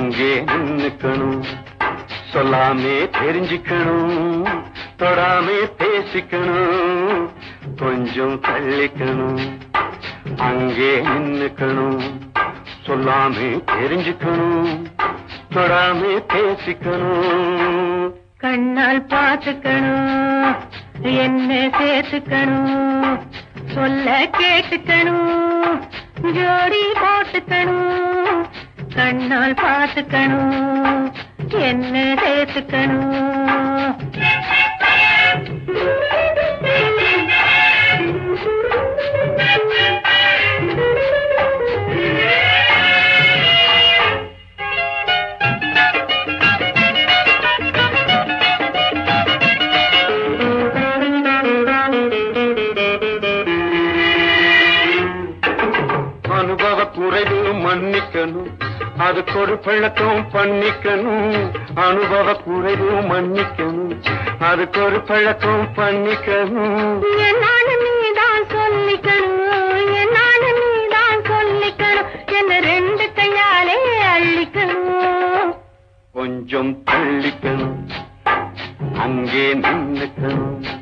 அங்கே நின்னுக்கணும். சொல்லாமே தெரிஞ்சுக்கணும். தொடாமே பேசிக்கணும். கொஞ்சம் தள்ளிக்கணும். அங்கே நின்னுக்கணும். சொல்லாமே தெரிஞ்சுக்கணும். தொடாமே பேசிக்கணும். கண்ணால் பார்த்துக்கணும். என்ன சேர்த்துக்கணும். சொல்ல கேட்டுக்கணும். கண்ணால் பார்த்துக்கணும் என்ன சேர்த்துக்கணும் அனுபவ குறைவு மன்னிக்கணும் அதுக்கு ஒரு பழக்கம் பண்ணிக்கணும். அனுபவ குறைவு மன்னிக்கணும். அதுக்கு ஒரு பழக்கம் பண்ணிக்கணும் கொஞ்சம் தள்ளிக்கணும். அங்கே நின்னுக்கணும்.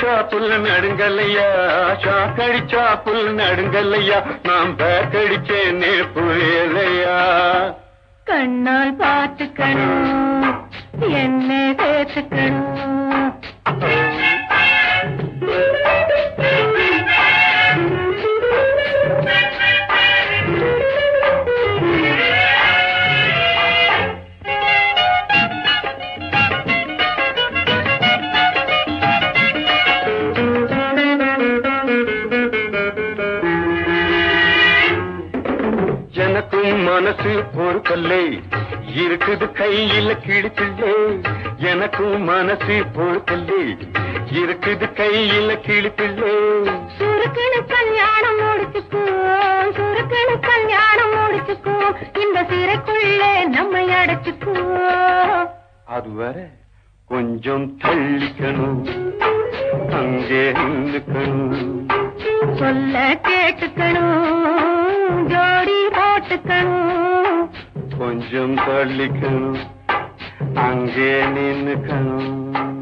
சாக்கடிச்சா புல் நடுங்கல்லையா? சாக்கடிச்சா புல் நடுங்கல்லையா? நாம் பேக்கடிச்சேனே புரியலையா? கண்ணால் பார்த்துக்கணும். என்ன சேர்த்துக்கணும் பொறுக்கல்லை இருக்குது கையில கிழிப்பில்லை எனக்கும் மனசு பொறுக்கல்லை இருக்குது கையில கிழிப்பில்லை சுருக்குன்னு கல்யாணம் முடிச்சுக்குவோம் சுருக்குன்னு கல்யாணம் முடிச்சுக்குவோம் இந்த சிறைக்குள்ளே நம்மை அடைச்சுக்குவோம் அதுவரை கொஞ்சம் தள்ளிக்கணும் அங்கே நின்னுக்கணும். சொல்ல கேட்டுக்கணும் ஜோடி போட்டுக்கணும். கொஞ்சம் தள்ளிக்கணும். அங்கே நின்னுக்கணும்.